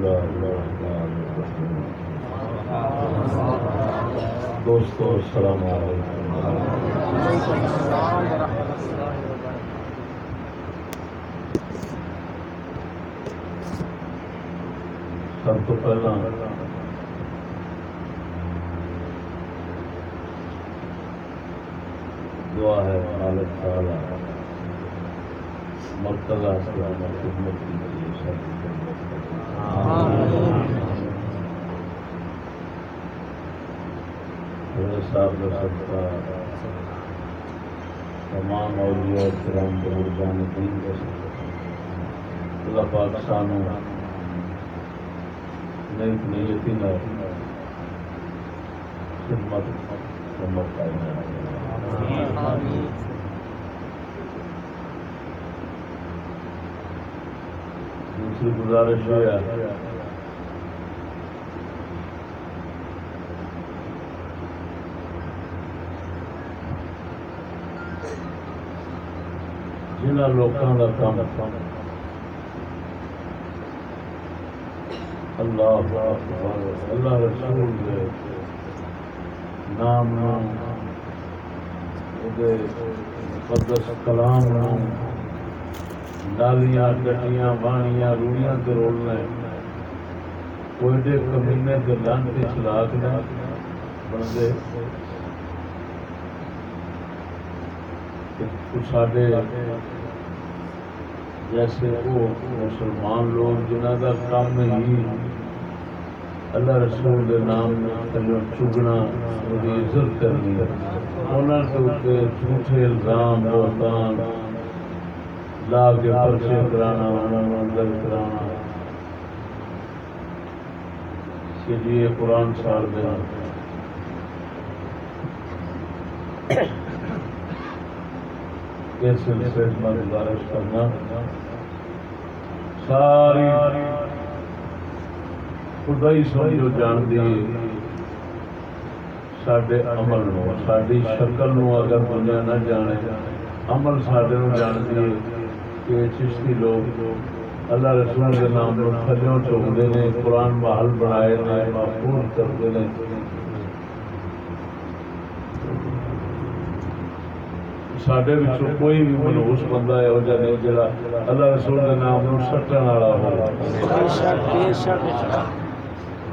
اللہ الرحمن دوستو، السلام علیکم۔ سب تو پہلا، دعا ہے مالک تعالی، مرتضی اسلام خدمت کی لیے سب میرے صاحب کا تمام اولیاء کرام بزرگان دین کا اللہ پاک سانو نیک نیتی نہ خدمت کا دوسری گزارش یہ ہے۔ جنہ لوگوں کا کام اللہ اللہ رسول دے نام نام مقدس کلام نام۔ نالیاں گٹیاں بانیاں روڑیاں تے رولنا کوئی دے کمینے تے لانتے چلاک نہ بندے۔ ساڈے جیسے وہ مسلمان لوگ جنہ کا کام ہی اللہ رسول کے نام چگنا عزت کرنی انہوں کے جھوٹے الزام، بہتان لا کے پرچے کرانا انہوں اندر کرانا۔ کہ جی قرآن سال دینا اس سلسلے میں گزارش کرنا۔ ساری خدائی سمجھو جان دی سڈے عمل نو ساری شکل نو اگر دنیا نہ جانے، عمل سڈے نو جان دی کہ چشتی لوگ اللہ رسول کے نام نو تھلیوں چوکتے ہیں، قرآن محل بنائے نے محفوظ کرتے ہیں۔ سڈے کوئی بھی منوس بندہ یہو جہ نہیں جڑا اللہ رسول کے نام نو سٹن والا ہو۔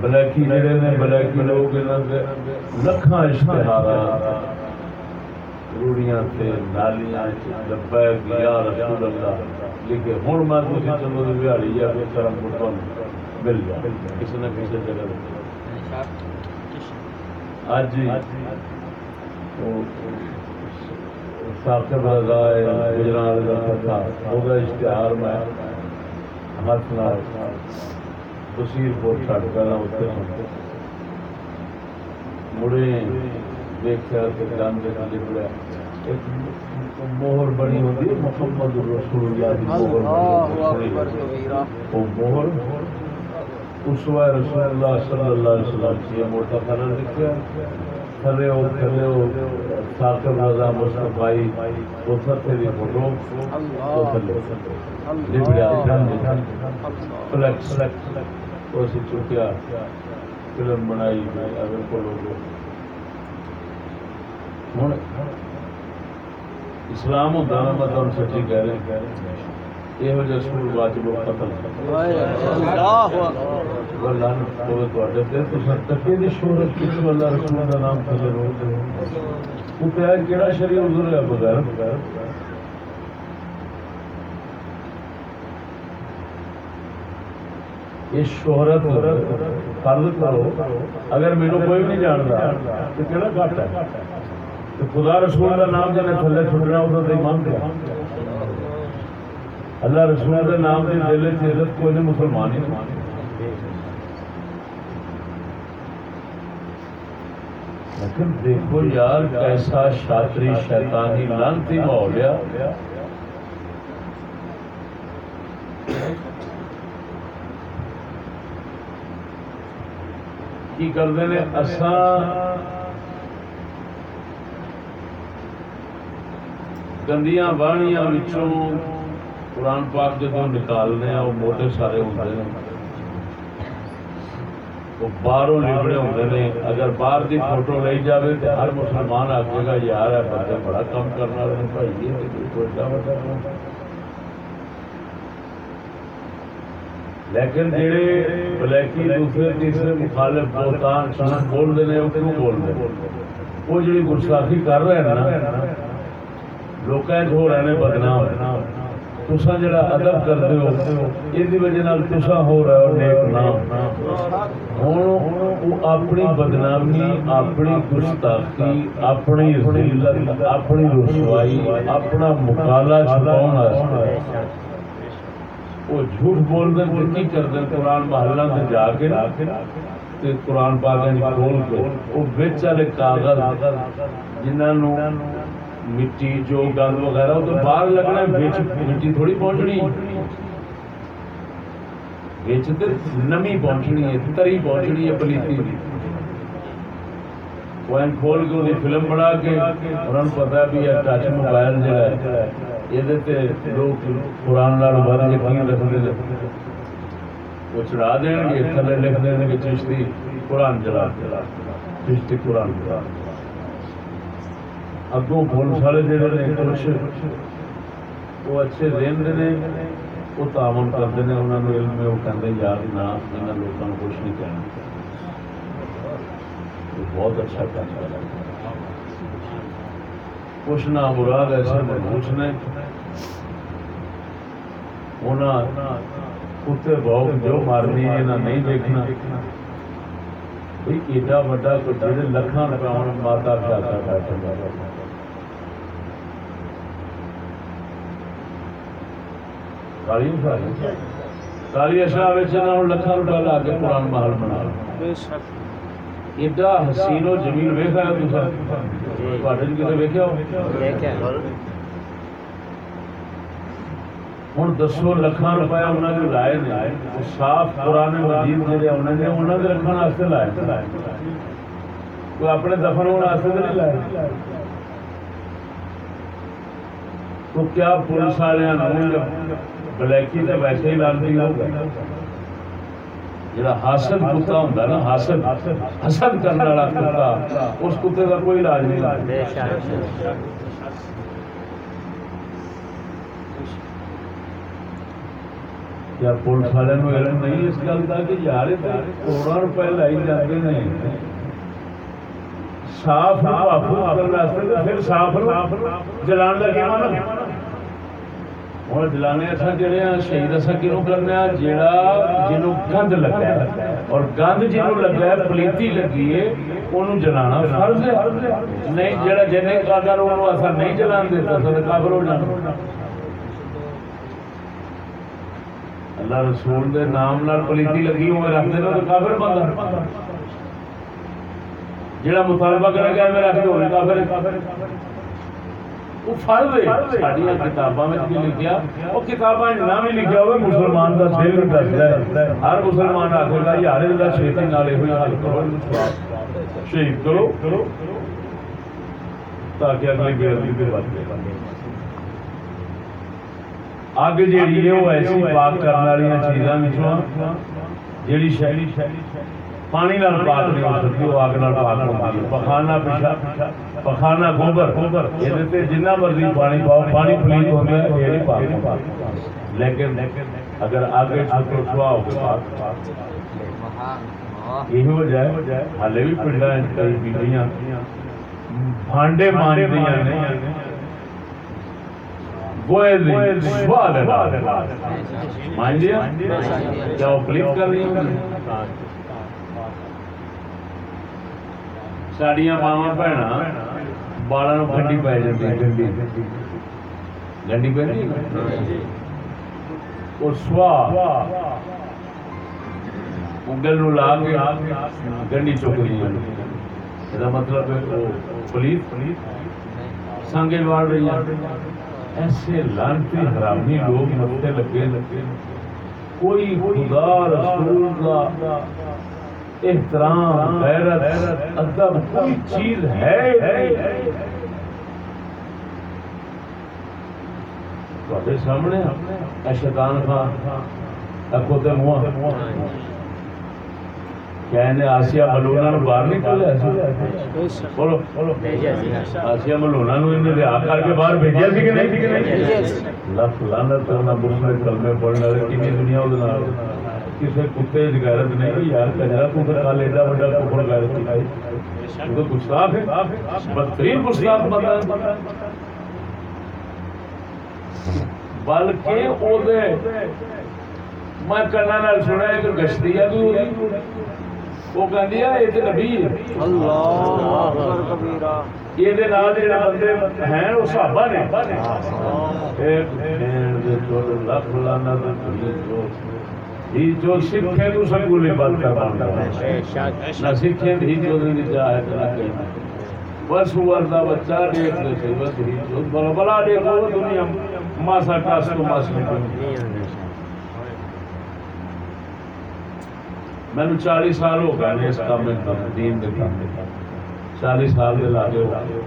بلیکی جڑے نے، بلیکی لوگ لکھاں اشتہار روڑیاں تے نالیاں لبیک، یا رسول اللہ۔ لکھے ہوں میں تھی چلو بہاڑی یا پھر کرم کو مل جائے کسی نہ کسی جگہ اج جی۔ ثاقب رضا گجران کا وہ اشتہار میں۔ ہاتھ نہ بصیر پور چھٹ پہلا اتنے سن مڑے، دیکھا کہ گند لکھا ایک موہر بنی ہوتی ہے محمد رسول اللہ کی موہر اس وقت رسول اللہ صلی اللہ علیہ وسلم کی موٹا خانہ لکھا تھلے ہو تھلے ہو ثاقب رضا مصطفی وہ تھے بھی فوٹو۔ وہ تھلے لبڑیا جان فلیکس وہ سی چکیا فلم بنائی اگر کو لوگ ہوں۔ اسلام ہوتا نا میں تمہیں سچی کہہ رہے یہ جہ سکول واجب قتل اللہ رسول کا نام تھلے وہ ہے بغیر یہ شہرت فرض کرو اگر میرے کوئی نہیں جانتا تو کہڑا گھٹ ہے خدا رسول کا نام جن تھلے چھٹنا وہ تو ایمان کیا اللہ رسول کے نام کے دل سے عزت کوئی نہیں، مسلمان ہی لیکن دیکھو یار، کیسا شاطری شیطانی لانتی ماحولیا کی کرتے ہیں اساں گندیاں باڑیاں وچوں قرآن پاک جدو نکالنے ہیں وہ موٹے سارے ہوتے ہیں وہ باہروں لبڑے ہوتے ہیں اگر باہر کی فوٹو لی جائے تو ہر مسلمان آکے گا یار ہے بندے بڑا کم کرنا رہے بھائی یہ لیکن جڑے بلیکی دوسرے تیسرے مخالف بہتان شان بول رہے ہیں وہ کیوں بول رہے ہیں وہ جڑی گستاخی کر رہے ہیں نا لوگ ہو رہے بدنام تسا جڑا ادب کرتے ہو یہ وجہ نال تسا ہو رہا ہو نیک نام ہوں وہ اپنی بدنامی اپنی گستاخی اپنی ذلت اپنی رسوائی اپنا مکالا چھپاؤن واسطے وہ جھوٹ بول دیں تو کی کر دیں قرآن محلہ سے جا کے تے قرآن پاک کھول کے وہ بچ والے کاغذ جنہوں مٹی جو گند وغیرہ وہ تو باہر لگنا بچ مٹی تھوڑی پہنچنی۔ بچ نمی پہنچنی ہے، تری پہنچنی ہے پلیتی۔ دی وہ کھول کے وہ فلم بنا کے انہوں نے پتا بھی یہ ٹچ موبائل جو ہے یہ لوگ قرآن لال بد یقین رکھتے ہیں۔ وہ چڑھا دیں گے، تھلے لکھ دیں گے چشتی قرآن چلا چشتی قرآن چلا اگوں پولیس والے جڑے نے کچھ وہ اچھے رہتے ہیں وہ تعاون کرتے ہیں انہوں نے علم ہے وہ کہتے یار نہ یہاں لوگوں کو کچھ نہیں کہنا بہت اچھا کام کر ہے کچھ نہ مراد ایسے منہوس نے انہاں کتے بہت جو مارنی ہے نہ نہیں دیکھنا ایڈا وڈا جڑے لکھاں روپے ماتا پیاسا کالی اشرا لکھاں روپے لا کے قرآن محل بنا ایڈا حسین و جمیل ویکھا ہے تسا ویکھیا ہو ہوں دسو لکھاں روپے انہوں نے لائے نے صاف قرآن مجید جڑے انہوں نے انہوں نے رکھنے واسطے لائے کوئی اپنے دفن ہونے واسطے تو نہیں لائے؟ تو کیا پولیس والے بلیکی تو ویسے ہی لانتی ہو گئے؟ جڑا حاسد کتا ہوں نا حاسد حسد کرنے والا کتا، اس کتے کا کوئی علاج نہیں۔ بے شک یا پولیس والے علم نہیں اس گل کا کہ یار کروڑوں روپے لائی جاتے ہیں صاف پھر صاف جلان کا کیا ہوں جلانے اصا جڑے ہیں شہید اصا کیوں کرنے ہیں جڑا جنوں گند لگا ہے اور گند جنوں لگا ہے پلیتی لگی ہے انہوں جلانا فرض ہے نہیں جڑا جن کاگر انہوں اصا نہیں جلان دیتا اصا کافر ہو جانا اللہ رسول دے نام نال پلیتی لگی ہوئے رکھ دے تو کافر بندہ جڑا مطالبہ کرے گا میں رکھ دے کافر۔ وہ فرض ہے۔ ساڈیاں کتاباں بھی لکھیا کتاباں نہ بھی لکھیا ہوئے، مسلمان دا دل دسدا ہے۔ ہر مسلمان آکھے گا، یار دا کرو شہید کرو، تاکہ اگلی بےعزتی پہ بچ جائے اگ جیڑی ہے وہ ایسی پاک کرنے والی چیزاں وچوں جیڑی شہری پانی نال پاک نہیں ہو سکتی وہ اگ نال پاک ہوتی ہے پخانا پیشہ پخانا گوبر یہ تے جنہ مرضی پانی پاؤ پانی پلیت ہوتا ہے یہ نہیں پاک لیکن اگر آگے چھوٹو سوا ہو کے پاک یہ ہو جائے ہالے بھی پنڈا کئی بیبیاں بھانڈے مانجدیاں نے گوئے دی سوال ہے مان لیا کیا وہ پلیت کر رہی ہوں ساڑیاں ماوا بھن بالا گنڈی پی جاتی گنڈی گنڈی پہ اور سوا انگل نو لا کے گنڈی چک رہی مطلب ہے وہ پولیس سانگے واڑ رہی ہیں ایسے لانتی حرامی لوگ متے لگے۔ کوئی خدا رسول کا احترام، غیرت، ادب کوئی چیز ہے۔ سامنے اے شیطان خان اکو تے منہ۔ انہیں آسیا ملونا نو باہر بے شک بولو سی نا آسیا ملونا نو انہیں رہا کر کے باہر بھیجیا سی کہ نہیں؟ سی۔ لکھ لعنت کرنا مسلے کلمے پڑھنے والے کنی دنیا وہ نال۔ کسی کتے دی غیرت نہیں یار کجرا تو کل ایڈا بڑا کفر غیرت کی تو گستاخ ہے۔ بدترین گستاخ بندہ ہے۔ بلکہ او دے میں کنا نال سنیا کہ گشتی ہے تو وہ کہندی ہے یہ تے نبی ہے۔ اللہ اکبر کبیرہ یہ دے نال جڑے بندے ہیں وہ صحابہ نے۔ ایک بھین دے چول لکھ لعنت دی جو ہی جو سکھے تو بات کر پاؤں بے شک نہ سکھے ہی جو دی چاہت نہ کہیں بس وردا بچہ دیکھ لے سی بس ہی جو بلا بلا دیکھو دنیا ماسا ٹاس تو ماس میں چالیس سال ہو گئے نے اس کام میں دین دے کام میں چالیس سال دے لاگے ہو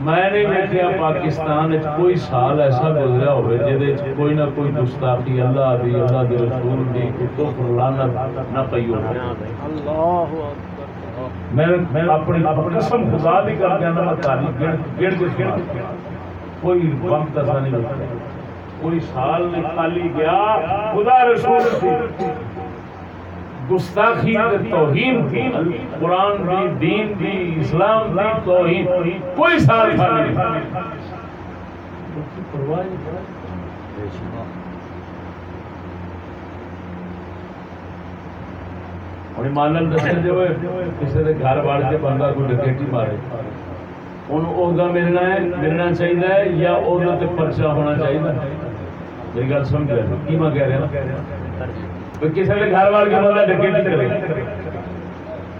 میں نہیں دیکھا پاکستان وچ کوئی سال ایسا گزرا ہوئے جہدے وچ کوئی نہ کوئی گستاخی اللہ دی اللہ دے رسول دی کتب لعنت نہ پئی ہو اللہ میں اپنی قسم خدا دی کر کے میں گن کے سنا کوئی وقت ایسا نہیں ہوتا کوئی سال نہیں خالی گیا خدا رسول دی گستاخی تے توہین دی قرآن دی، دین دی، اسلام دی توہین۔ کوئی سال خالی نہیں۔ ہوں مانن دسے جو کسی کے گھر وڑ کے بندہ کوئی ڈکیٹی مارے۔ ان عہدہ ملنا ہے ملنا چاہیے یا عہدہ تے پرچہ ہونا چاہیے میری گل سمجھ گیا کی میں کہہ رہا کسی کے گھر کے بندہ ڈکیٹی کرے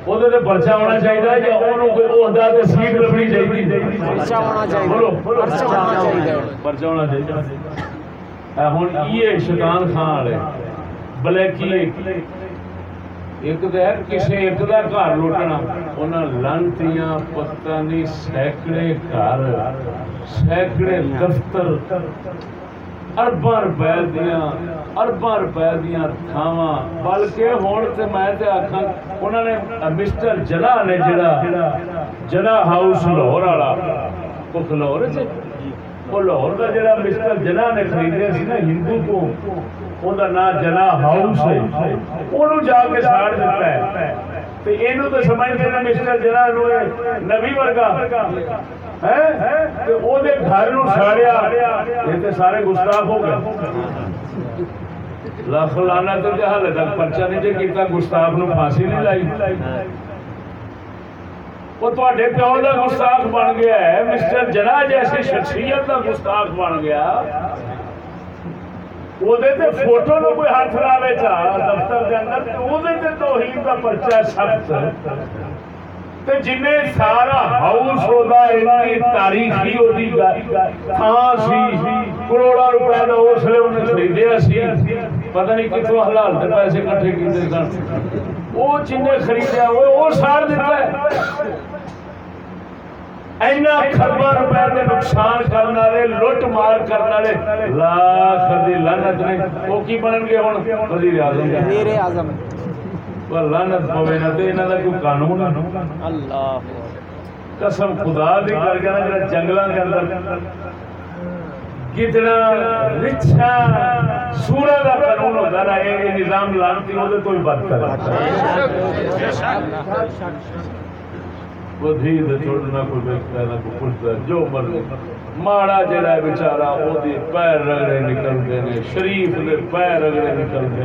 وہ پرچہ ہونا چاہیے یا انہوں کوئی عہدہ تے سیٹ لبنی چاہیے پرچہ ہونا چاہیے بولو بولو پرچہ ہونا چاہیے پرچہ ہونا چاہیے ہوں یہ شیطان خان والے بلیکی ایک تو ہے کسی ایک کا گھر لوٹنا لانتیاں پتہ نہیں سینکڑے گھر سینکڑے دفتر ارباں روپے دیا ارباں روپے دیا تھاواں بلکہ ہوں تو میں تے آخا انہوں نے مسٹر جنا نے جڑا جنا ہاؤس لاہور والا۔ وہ لاہور چ وہ لاہور کا جڑا مسٹر جنا نے خریدیا سی نا ہندو کو وہ نام جنا ہاؤس ہے۔ انہوں جا کے ساڑ دیتا ہے۔ تو یہ تو سمجھتے ہیں مسٹر جنا نو نبی ورگا۔ وہ گھر نو ساڑیا، یہ تو سارے گستاخ ہو گئے۔ لکھ لانا تو حال تک پرچا نہیں جی کیتا، گستاخ نو پھانسی نہیں لائی۔ وہ تے پیو کا گستاخ بن گیا ہے۔ مسٹر جنا جیسی شخصیت کا گستاخ بن گیا۔ وہ فوٹو نو کوئی ہاتھ لاوے چا دفتر کے اندر وہ توہین کا پرچا سخت۔ تے سارا ہاؤس تاریخی ہوتی تھان سی کروڑا روپے کا اس لیے انہیں خریدیا سی پتہ نہیں کتوں حلال کے پیسے کٹھے کیتے سن وہ خریدیا وہ دیتا ہے اینا خربا روپے نقصان کرنے والے لٹ مار کرنے والے لاکھ دی لعنت نے وہ کی بنن گے ہن وزیر اعظم وزیر اعظم لعنت پوے نہ تے انہاں دا کوئی قانون اللہ۔ قسم خدا دی کر کے نا جنگلاں دے اندر کتنا رچھا سورہ دا قانون ہوتا نا یہ نظام وہ تو ہی بات کر وہ دھی دے چھوڑنا کوئی بیٹھتا نہ کوئی پوچھتا جو مرضی۔ ماڑا جڑا ہے بیچارہ وہ دی پیر رگڑے نکلتے ہیں شریف دے پیر رگڑے نکلتے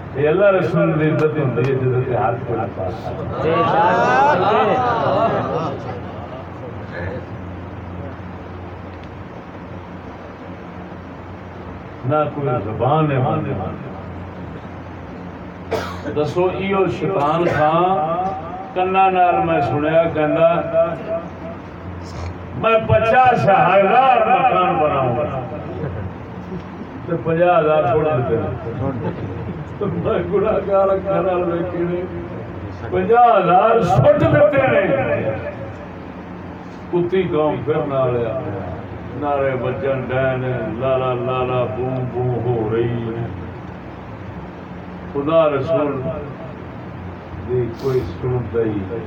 اللہ رسول عزت ہے ہاتھ نہ کوئی زبان ہے دسو ایو شیطان خان کنا نال میں سنیا کہندا میں پچاس ہزار مکان بناؤں گا تو ہزار چھوڑ دیتے نعرے بجن ڈین لالا لالا بوم بوم ہو رہی ہے خدا رسول دی کوئی سنتا ہی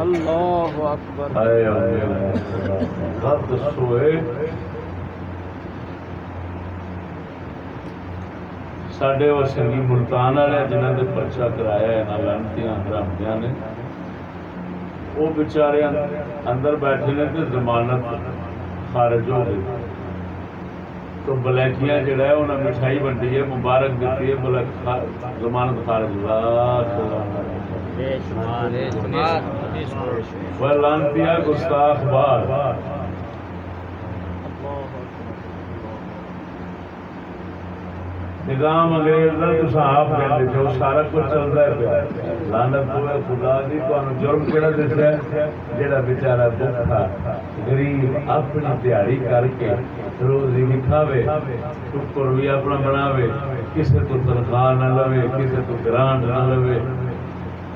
اللہ اکبر اے اللہ خط سوئے سڈے وہ سنگی ملتان والے جنہوں نے پرچا کرایا یہاں لانتی برامدیا نے وہ بچارے اندر بیٹھے نے تو ضمانت خارج ہو گئی تو بلیکیاں جڑا ہے انہیں مٹھائی بنڈی ہے مبارک دیتی ہے بلیک ضمانت خارج ہوا لانتی گستاخ بار نظام انگریز کا تو آپ کہتے تھے، وہ سارا کچھ چلتا ہے پیا۔ لانت ہوئے خدا دی تمہیں جرم کہڑا دسیا جہاں بےچارا دکھا، غریب اپنی تیاری کر کے روزی بھی کھاوے ٹکر بھی اپنا بناوے کسی تو تنخواہ نہ لوے کسی تو گرانٹ نہ لوے۔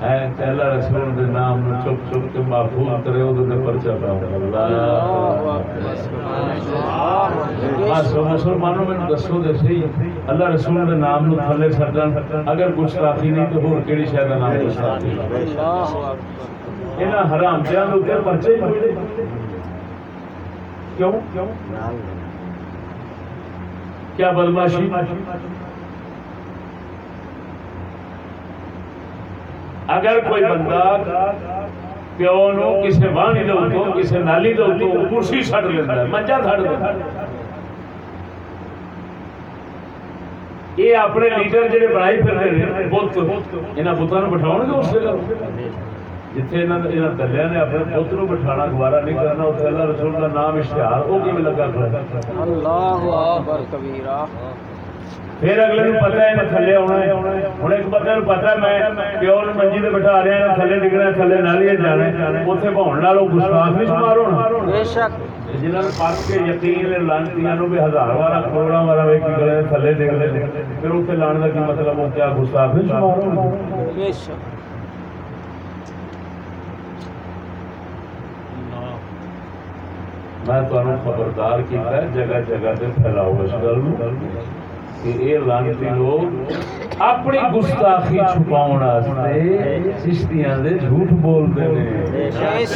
ہے تے اللہ رسول دے نام نو چپ چپ کے محفوظ کرے، او دے پرچا پاؤ اللہ۔ بس مسلمانوں میں دسو دے صحیح اللہ رسول دے نام نو تھلے سٹن۔ اگر گستاخی نہیں تو ہور کیڑی شے دا نام گستاخی؟ اللہ اکبر انہاں حرام دیاں دے اوپر پرچے ہی کوئی کیوں کیوں؟ کیا بدماشی؟ اگر کوئی بندہ پیو نو کسی وانی دے تو کسی نالی دے تو کرسی سٹ لینا ہے، منجا سٹ دینا یہ اپنے لیڈر جڑے بنائی پھر ہیں بت، انہاں بتاں نو بٹھاؤن گے اس جگہ جتھے انہاں انہاں دلیاں نے اپنے بت نو بٹھانا، گوارا نہیں کرنا اوتھے اللہ رسول دا نام اشتہار، او کیویں لگا کھڑا اللہ اکبر کبیرہ۔ پھر اگلے نو پتہ ہے میں تھلے آنا ہے ہن ایک بندے نو پتہ میں پیو نو منجی تے بٹھا رہا تھلے ڈگنا تھلے نالی جانا ہے اوتھے بہون نال او گستاخ نہیں شمار ہونا بے شک جنہاں کے یقین نے لانتیاں نو بھی ہزار وارا کروڑاں وارا ویکھی گئے تھلے ڈگ لے پھر اوتھے لان دا کی مطلب او کیا گستاخ نہیں شمار ہونا بے شک میں تمہیں خبردار کیتا ہے جگہ جگہ تے پھیلاؤ اس گل کہ اے لانتی لوگ اپنی گستاخی چھپاؤن واسطے چشتیاں دے جھوٹ بولدے نے بے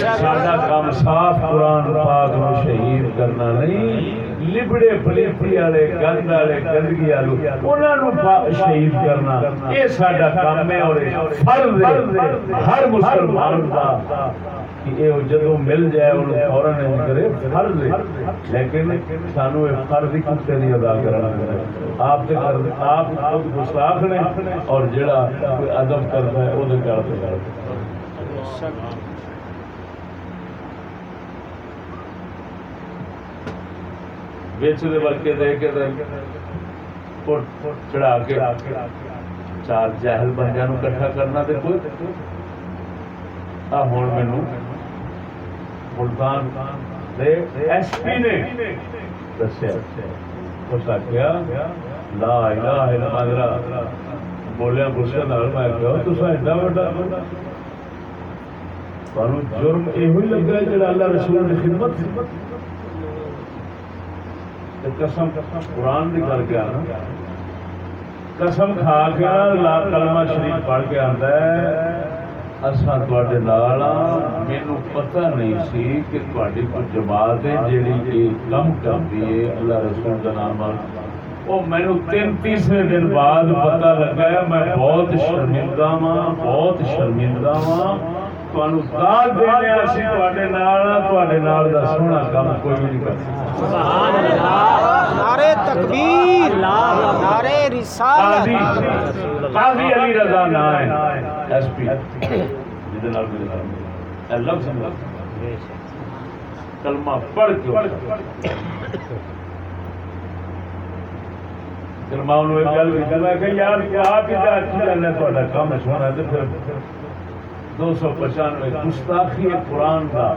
کام صاف قرآن پاک نو شہید کرنا نہیں، لبڑے پلیتی والے، گند والے، گندگی والے، انہاں نو شہید کرنا۔ یہ ساڈا کام ہے اور فرض ہے۔ ہر مسلمان دا کہ جدو مل جائے فوراً کرے فرض لیکن سانو فرض ہی نہیں ادا کرنا۔ آپ آپ گستاخ نے اور جڑا کوئی ادب کرتا ہے وہ دے کے چڑھا کے چار جہل بندیاں کٹھا کرنا تے کوئی۔ ہوں ملتان ایس پی نے آخیا لا بولیا غصے میں ایڈا جرم لگا جا اللہ رسول خدمت قسم، قرآن کر کے قسم کھا کے لا کلمہ شریف پڑھ کے آتا ہے اساں تواڈے نال مینوں پتہ نہیں سی کہ تواڈی جماعت ہے جیڑی یہ کم کردی ہے اللہ رسول دا نام وہ مینو تین تیسرے دن بعد پتہ لگا ہے میں بہت شرمندہ ہاں بہت شرمندہ ہاں سونا کوئی نہیں رضا ایس پی جہد نال میرے نال اے لفظ لفظ کلمہ پڑھ کے پھر میں انہوں ایک گل کی میں کہ یار آپ ہی اچھی گل ہے تھوڑا کام ہے سونا تو پھر دو سو پچانوے گستاخی قرآن کا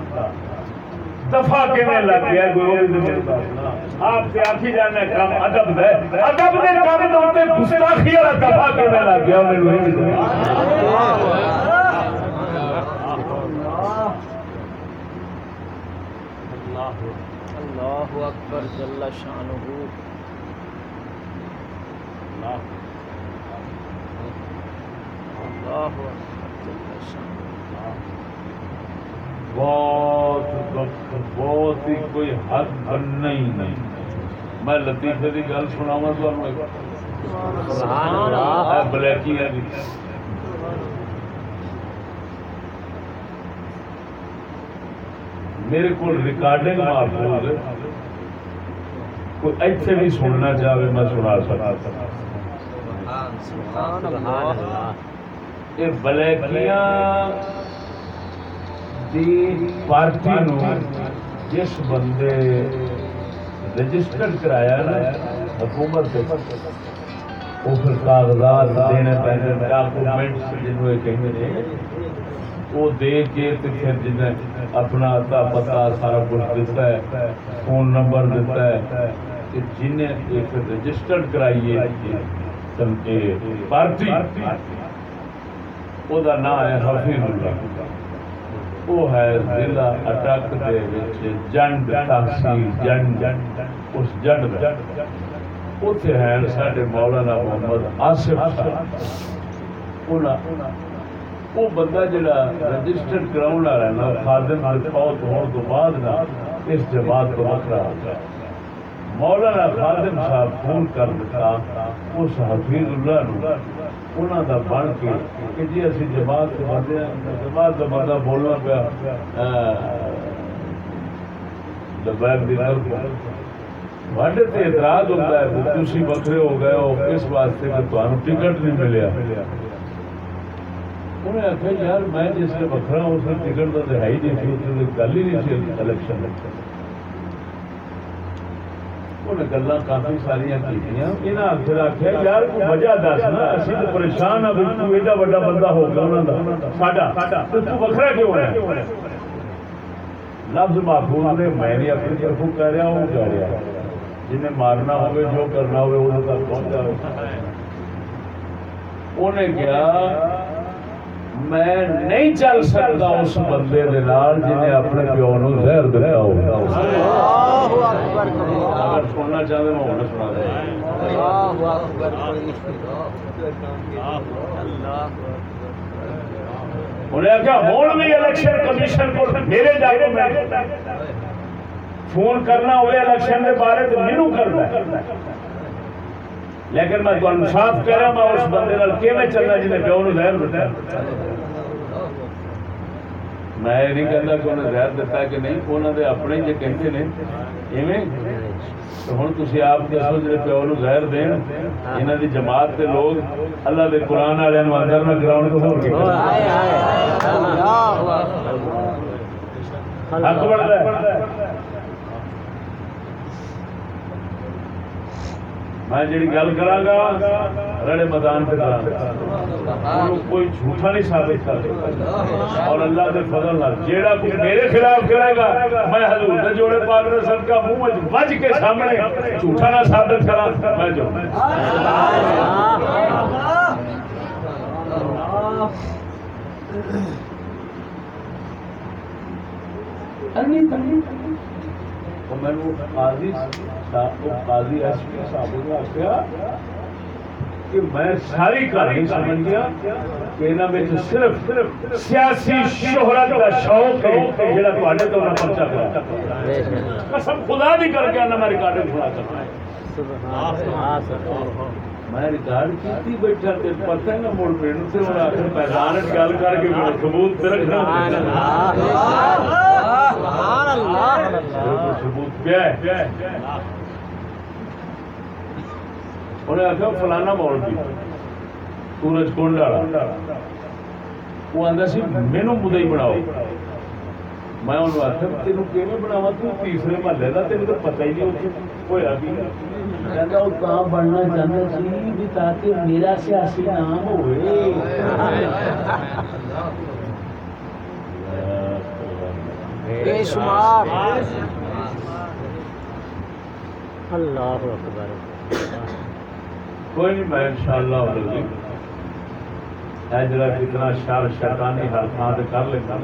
دفاع کیویں لگ گیا کوئی اور بھی گرو آپ سے آخی جانا کام ادب ہے۔ ادب نے کام گستاخی والا دفاع لگ گیا پتا۔ اللہ اکبر جل شانہ اللہ اکبر جل شانہ بہت وقت بہت ہی کوئی حد بننا ہی نہیں۔ میں لطیفے کی گل سناوا اللہ۔ بلیکی ہے میرے کو ریکارڈنگ محفوظ ہے۔ کوئی ایتھے بھی سننا چاہے میں سنا سکتا۔ اللہ۔ یہ بلیکیاں دی پارٹی جس بندے رجسٹر کرایا نا، حکومت دے وہ پھر کاغذات دینے پہنے ڈاکومنٹس جنہوں کہیں گے وہ دے کے تو پھر جنہیں اپنا اتا پتا سارا کچھ دیتا ہے، فون نمبر دیتا ہے کہ جنہیں یہ پھر رجسٹرڈ کرائیے پارٹی۔ وہ نام ہے حفیظ اللہ۔ وہ ہے ضلع اٹک دے وچ جنڈ تحصیل جنڈ، اس جنڈ دا اتنے ہیں سارے مولانا محمد آصف صاحب۔ انہاں وہ بندہ جڑا رجسٹرڈ کراؤن والا ہے نا، خادم دے فوت ہون تو بعد نا اس جماعت کو وکرا ہو گیا مولانا خادم صاحب فون کر دیتا، اس حفیظ اللہ نو انہوں دا بن کے کہ جی اسی جماعت کے بندے ہیں جماعت کا بندہ بولنا پیا لبیک دی واڈے تے اعتراض ہوتا ہے کہ تسی ہو گئے ہو اس واسطے کہ تمہیں ٹکٹ نہیں ملیا انہیں آخیا یار میں جس سے بکھرا اس نے ٹکٹ تو ہے ہی نہیں سی اس گل ہی نہیں سی الیکشن انہیں گلا کافی ساری کی آخیا یار وجہ دس نا اسی تو پریشان ہاں ایڈا بندہ ہو گیا انہوں کا ساڈا تو کیوں ہے لفظ محفوظ نے میں اپنی طرف کہہ رہا وہ کہہ رہا جنہیں مارنا ہوگا جو کرنا ہوگا وہ تک پہنچ جائے انہیں کیا میں نہیں چل سکتا اس بندے دے نال جنہیں اپنے پیو نو زہر دتا ہو اللہ اکبر کبیرہ اگر سننا میں ہونا سنا انہیں آخیا ہوں بھی الیکشن کمیشن کو میرے ڈاکومنٹ فون کرنا ہوئے الیکشن کے بارے تو مینو کرنا لیکن میں صاف کہہ رہا میں اس بندے کیویں چلنا جنہیں پیو نو زہر دتا میں یہ نہیں کہتا کہ انہیں زہر دتا کہ نہیں انہوں نے اپنے ہی کہتے ہیں ایویں تو ہوں تھی آپ دسو جی پیو نو زہر دین یہاں دی جماعت کے لوگ اللہ دے قرآن والے اندر نہ گراؤنڈ تو ہو ہائے ہائے اللہ اکبر میں جی گل کرا رڑے میدان پہ کرا کوئی جھوٹا نہیں ثابت کر سکتا۔ اور اللہ کے فضل نال جیڑا کوئی میرے خلاف کرے گا میں حضور دے جوڑے پاک دے صدقہ منہ وچ وج کے سامنے جھوٹا نہ ثابت کرا میں جو قاضی قاضی ایس پی صاحب نے آخیا کہ میں ساری کہانی سمجھ گیا کہ انہاں وچ صرف صرف سیاسی شہرت کا شوق ہے جڑا تواڈے تو نہ پرچا کرا قسم خدا دی کر کے نہ میں ریکارڈنگ سنا سکتا میں ریکارڈ کیتی بیٹھا تے پتہ ہے نا مڑ پینڈ تے ہن آخر میدان وچ گل کر کے ثبوت تے رکھنا۔ سبحان اللہ۔ انہیں آخیا فلانا مولوی سورج کنڈ والا وہ آتا سی مینو مدئی بناؤ میں انہوں آخیا تینوں کیون بناوا تو تیسرے محلے کا تین تو پتہ ہی نہیں ہوا کی کہتا وہ کہاں بننا چاہتا سی بھی تاکہ میرا سیاسی نام ہوئے بے شمار اللہ اکبر۔ کوئی نہیں، میں انشاءاللہ اللہ ہے جی۔ جڑا کتنا شر شیطانی ہر تھان سے کر لینا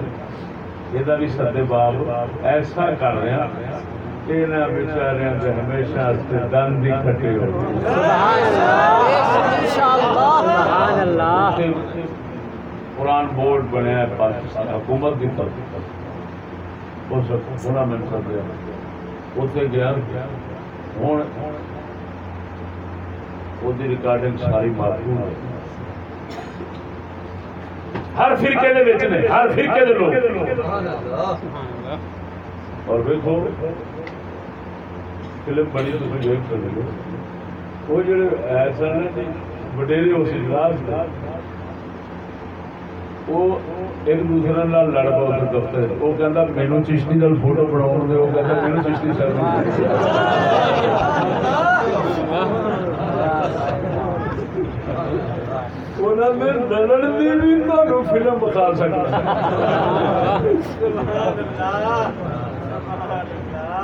یہ بھی سدے باب ایسا کر رہے ہیں کہ یہاں بیچاریاں سے ہمیشہ سے دند ہی کھٹے ہو سبحان اللہ قرآن بورڈ بنیا ہے پاکستان حکومت کی طرف۔ اس ٹورنامنٹ کر رہا اتنے گیا۔ ہوں وہ ریکارڈنگ ساری معلوم ہے ہر فرقے دے وچ نے ہر فرقے دے لوگ اور دیکھو فلم بنی تو دیکھ سکتے ہو وہ جڑے ایسا نے وڈیرے اس اجلاس وہ چشتی فوٹو بناؤن چشتی فلم بتا سکتا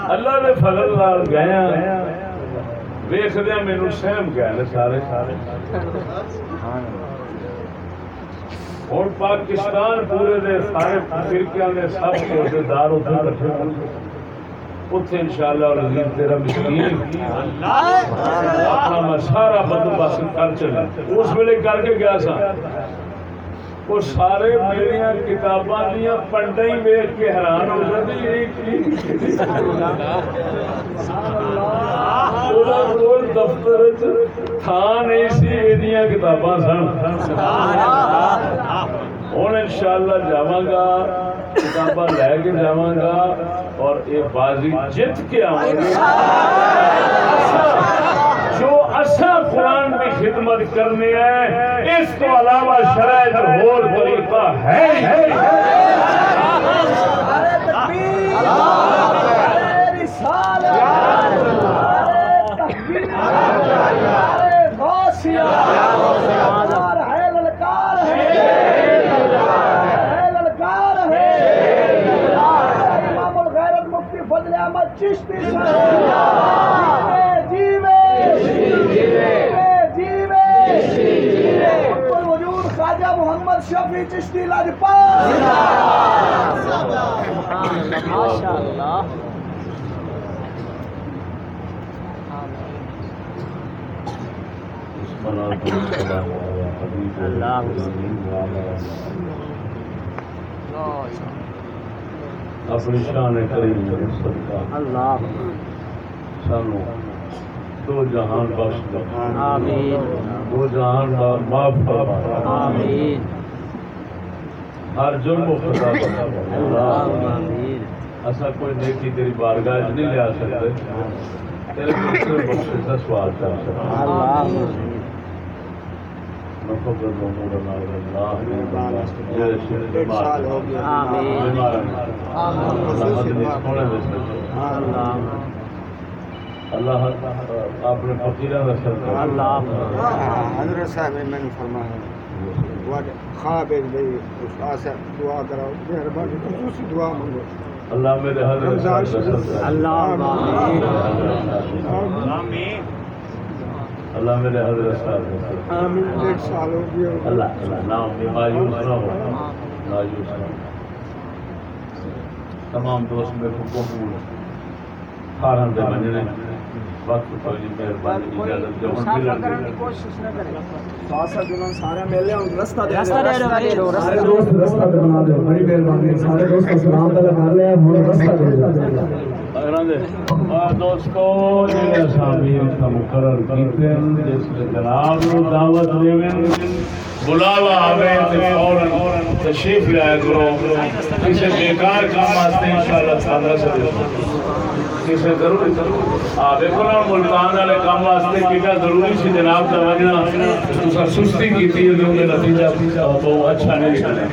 اللہ نے فضل نال گیا ویخدیا مینو سہم گئے سارے سارے ہوں پاکستان پورے دے سارے فرقے نے سب کے عہدیدار اتنے کٹھے اتنے ان شاء اللہ عزیز تیرا مسکین۔ اپنا میں سارا بندوبست کر چلا اس ویلے کر کے گیا سا وہ سارے میری کتاباں دیا پنڈا ہی ویچ کے حیران ہو جاتی دفتر تھان نہیں سی یہ کتاباں سن۔ ہوں ان شاء اللہ جا کتاباں لے کے جا اور یہ بازی جیت کے آؤں جو اصا قرآن کی خدمت کرنی ہے اس کو علاوہ شرائط اور طریقہ ہے ہی شفیع چشتی لاجپال ماشاء اللہ اپنی شان کریم اللہ سانو دو جہان بخش۔ دو جہان معاف فرما آمین۔ ہر جرم و خطا اللہ کوئی نیکی تیری بارگاہ وچ نہیں لیا سکتے۔ تیرے دوسرے بخشش کا سوال کر سکتے اللہ آمین۔ اپنے کر۔ اللہ حضرت صاحب نے فرمایا۔ سے دعا کراؤ مہربانی خصوصی دعا منگو اللہ میرے حضرت اللہ آمین۔ اللہ میرے حضرت صاحب آمین ایک سال ہو گیا۔ اللہ اللہ نام میں مایوس نہ ہو۔ مایوس نہ ہو۔ تمام دوست میرے کو قبول۔ فارن دے بننے دوستو مقرر کیتے جس نے جناب دعوت دیویں بلاوا آوے تے فوراً تشریف لائے کرو۔ کسی بیکار کام آتے انشاءاللہ تعالیٰ سے کسی ضروری آ دیکھو نا ملتان والے کام واسطے کیتا ضروری سی جناب کا وجنا تسا سستی کیتی ہے تو نتیجہ بہت اچھا نہیں نکلا